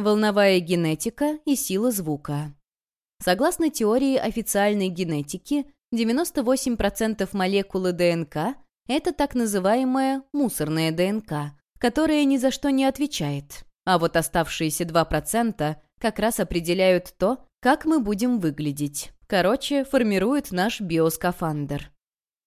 Волновая генетика и сила звука. Согласно теории официальной генетики, 98% молекулы ДНК – это так называемая мусорная ДНК, которая ни за что не отвечает. А вот оставшиеся 2% как раз определяют то, как мы будем выглядеть. Короче, формирует наш биоскафандр.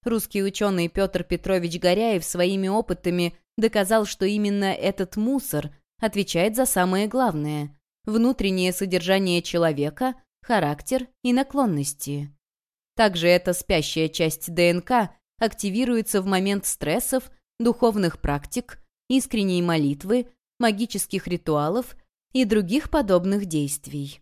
Русский ученый Петр Петрович Горяев своими опытами доказал, что именно этот мусор отвечает за самое главное – внутреннее содержание человека, характер и наклонности. Также эта спящая часть ДНК активируется в момент стрессов, духовных практик, искренней молитвы, магических ритуалов и других подобных действий.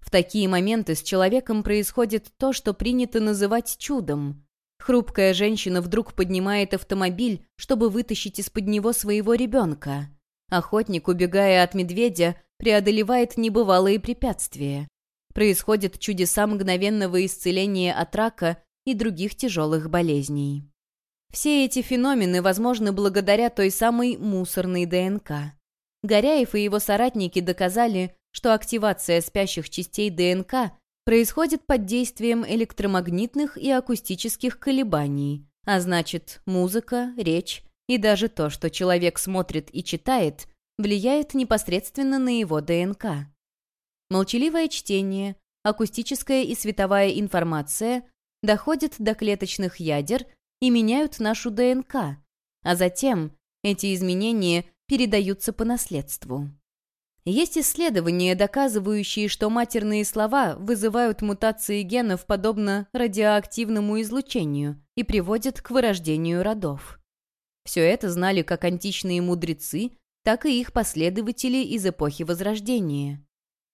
В такие моменты с человеком происходит то, что принято называть чудом. Хрупкая женщина вдруг поднимает автомобиль, чтобы вытащить из-под него своего ребенка. Охотник, убегая от медведя, преодолевает небывалые препятствия. Происходят чудеса мгновенного исцеления от рака и других тяжелых болезней. Все эти феномены возможны благодаря той самой мусорной ДНК. Горяев и его соратники доказали, что активация спящих частей ДНК происходит под действием электромагнитных и акустических колебаний, а значит, музыка, речь и даже то, что человек смотрит и читает, влияет непосредственно на его ДНК. Молчаливое чтение, акустическая и световая информация доходят до клеточных ядер и меняют нашу ДНК, а затем эти изменения передаются по наследству. Есть исследования, доказывающие, что матерные слова вызывают мутации генов подобно радиоактивному излучению и приводят к вырождению родов. Все это знали как античные мудрецы, так и их последователи из эпохи Возрождения.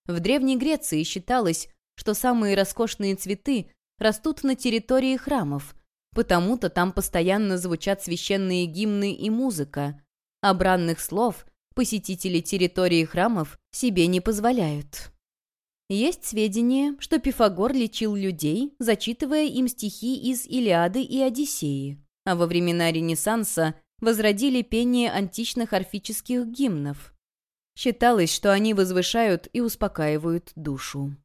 В Древней Греции считалось, что самые роскошные цветы растут на территории храмов, потому-то там постоянно звучат священные гимны и музыка, а бранных слов посетители территории храмов себе не позволяют. Есть сведения, что Пифагор лечил людей, зачитывая им стихи из Илиады и Одиссеи, а во времена Ренессанса возродили пение античных орфических гимнов. Считалось, что они возвышают и успокаивают душу.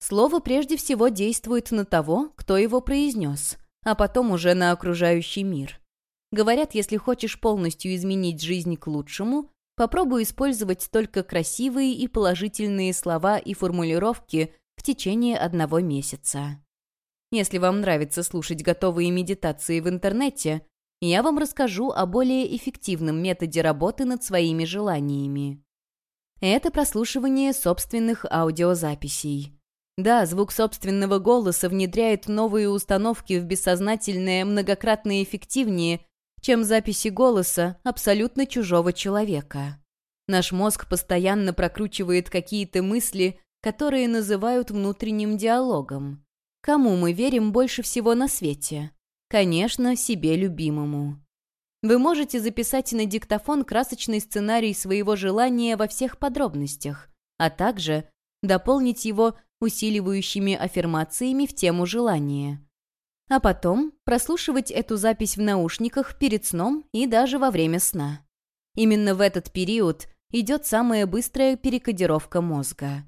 Слово прежде всего действует на того, кто его произнес, а потом уже на окружающий мир. Говорят, если хочешь полностью изменить жизнь к лучшему, попробуй использовать только красивые и положительные слова и формулировки в течение одного месяца. Если вам нравится слушать готовые медитации в интернете, я вам расскажу о более эффективном методе работы над своими желаниями. Это прослушивание собственных аудиозаписей. Да, звук собственного голоса внедряет новые установки в бессознательное многократно эффективнее, чем записи голоса абсолютно чужого человека. Наш мозг постоянно прокручивает какие-то мысли, которые называют внутренним диалогом. Кому мы верим больше всего на свете? Конечно, себе любимому. Вы можете записать на диктофон красочный сценарий своего желания во всех подробностях, а также дополнить его усиливающими аффирмациями в тему желания а потом прослушивать эту запись в наушниках перед сном и даже во время сна. Именно в этот период идет самая быстрая перекодировка мозга.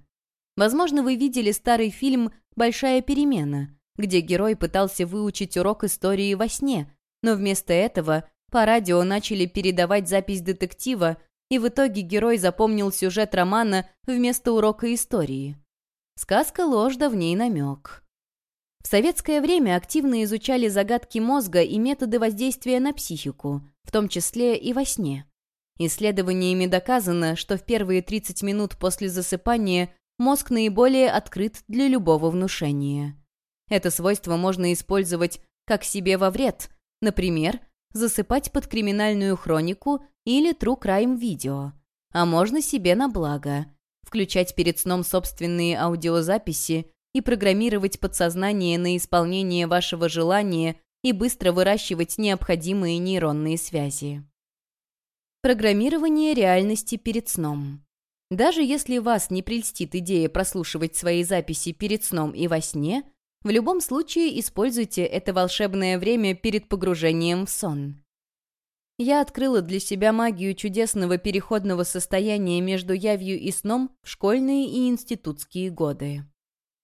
Возможно, вы видели старый фильм «Большая перемена», где герой пытался выучить урок истории во сне, но вместо этого по радио начали передавать запись детектива, и в итоге герой запомнил сюжет романа вместо урока истории. Сказка ложь, в ней намек. В советское время активно изучали загадки мозга и методы воздействия на психику, в том числе и во сне. Исследованиями доказано, что в первые 30 минут после засыпания мозг наиболее открыт для любого внушения. Это свойство можно использовать как себе во вред, например, засыпать под криминальную хронику или true crime видео, а можно себе на благо, включать перед сном собственные аудиозаписи и программировать подсознание на исполнение вашего желания и быстро выращивать необходимые нейронные связи. Программирование реальности перед сном. Даже если вас не прельстит идея прослушивать свои записи перед сном и во сне, в любом случае используйте это волшебное время перед погружением в сон. я открыла для себя магию чудесного переходного состояния между явью и сном в школьные и институтские годы.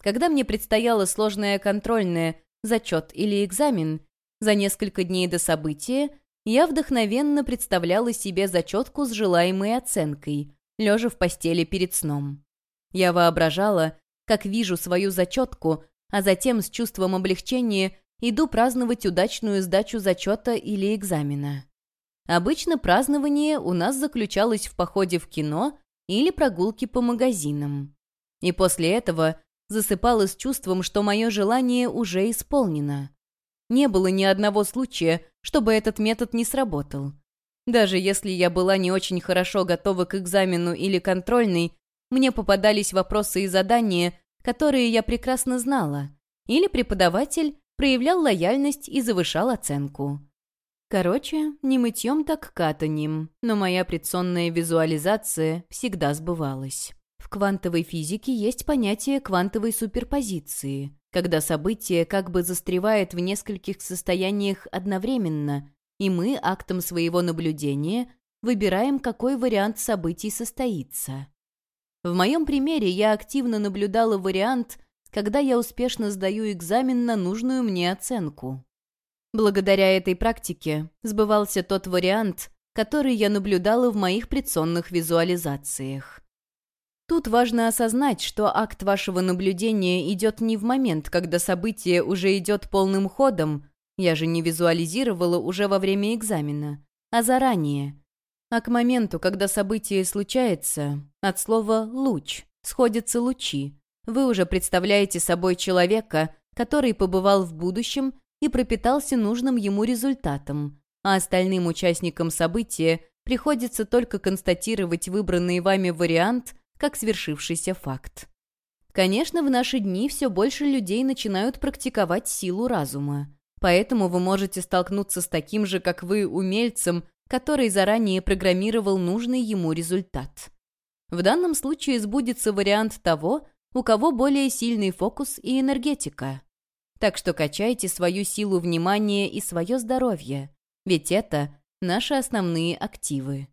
Когда мне предстояло сложное контрольное, зачет или экзамен, за несколько дней до события я вдохновенно представляла себе зачетку с желаемой оценкой, лежа в постели перед сном. Я воображала, как вижу свою зачетку, а затем с чувством облегчения иду праздновать удачную сдачу зачета или экзамена. Обычно празднование у нас заключалось в походе в кино или прогулке по магазинам. И после этого засыпала с чувством, что мое желание уже исполнено. Не было ни одного случая, чтобы этот метод не сработал. Даже если я была не очень хорошо готова к экзамену или контрольной, мне попадались вопросы и задания, которые я прекрасно знала, или преподаватель проявлял лояльность и завышал оценку. Короче, не мытьем так катанем, но моя предсонная визуализация всегда сбывалась. В квантовой физике есть понятие квантовой суперпозиции, когда событие как бы застревает в нескольких состояниях одновременно, и мы актом своего наблюдения выбираем, какой вариант событий состоится. В моем примере я активно наблюдала вариант, когда я успешно сдаю экзамен на нужную мне оценку. Благодаря этой практике сбывался тот вариант, который я наблюдала в моих предсонных визуализациях. Тут важно осознать, что акт вашего наблюдения идет не в момент, когда событие уже идет полным ходом, я же не визуализировала уже во время экзамена, а заранее. А к моменту, когда событие случается, от слова «луч» сходятся лучи, вы уже представляете собой человека, который побывал в будущем и пропитался нужным ему результатом, а остальным участникам события приходится только констатировать выбранный вами вариант как свершившийся факт. Конечно, в наши дни все больше людей начинают практиковать силу разума, поэтому вы можете столкнуться с таким же, как вы, умельцем, который заранее программировал нужный ему результат. В данном случае сбудется вариант того, у кого более сильный фокус и энергетика. Так что качайте свою силу внимания и свое здоровье, ведь это наши основные активы.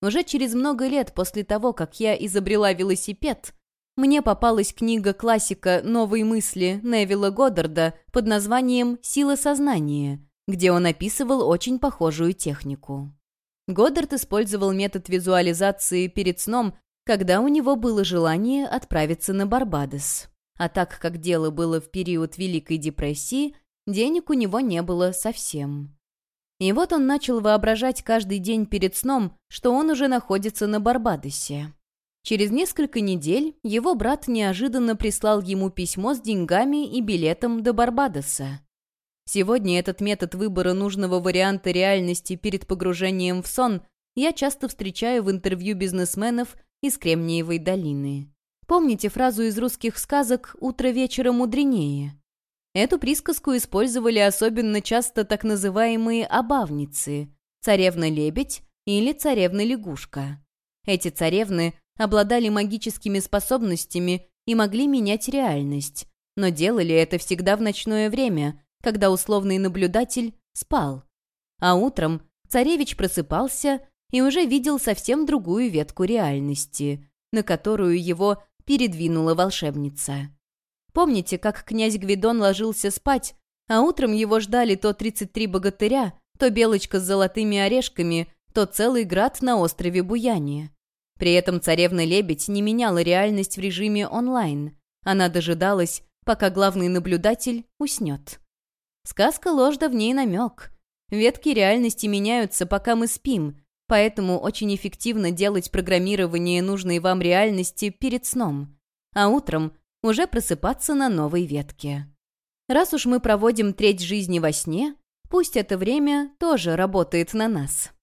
Уже через много лет после того, как я изобрела велосипед, мне попалась книга классика «Новые мысли» Невилла Годдарда под названием «Сила сознания», где он описывал очень похожую технику. Годдард использовал метод визуализации перед сном, когда у него было желание отправиться на Барбадос. А так как дело было в период Великой депрессии, денег у него не было совсем. И вот он начал воображать каждый день перед сном, что он уже находится на Барбадосе. Через несколько недель его брат неожиданно прислал ему письмо с деньгами и билетом до Барбадоса. Сегодня этот метод выбора нужного варианта реальности перед погружением в сон я часто встречаю в интервью бизнесменов из Кремниевой долины. Помните фразу из русских сказок «Утро вечера мудренее»? Эту присказку использовали особенно часто так называемые «обавницы» – царевна-лебедь или царевна-лягушка. Эти царевны обладали магическими способностями и могли менять реальность, но делали это всегда в ночное время, когда условный наблюдатель спал. А утром царевич просыпался и уже видел совсем другую ветку реальности, на которую его передвинула волшебница. Помните, как князь Гвидон ложился спать, а утром его ждали то 33 богатыря, то белочка с золотыми орешками, то целый град на острове Буяне. При этом царевна-лебедь не меняла реальность в режиме онлайн. Она дожидалась, пока главный наблюдатель уснет. Сказка ложь да в ней намек. Ветки реальности меняются, пока мы спим, Поэтому очень эффективно делать программирование нужной вам реальности перед сном, а утром уже просыпаться на новой ветке. Раз уж мы проводим треть жизни во сне, пусть это время тоже работает на нас.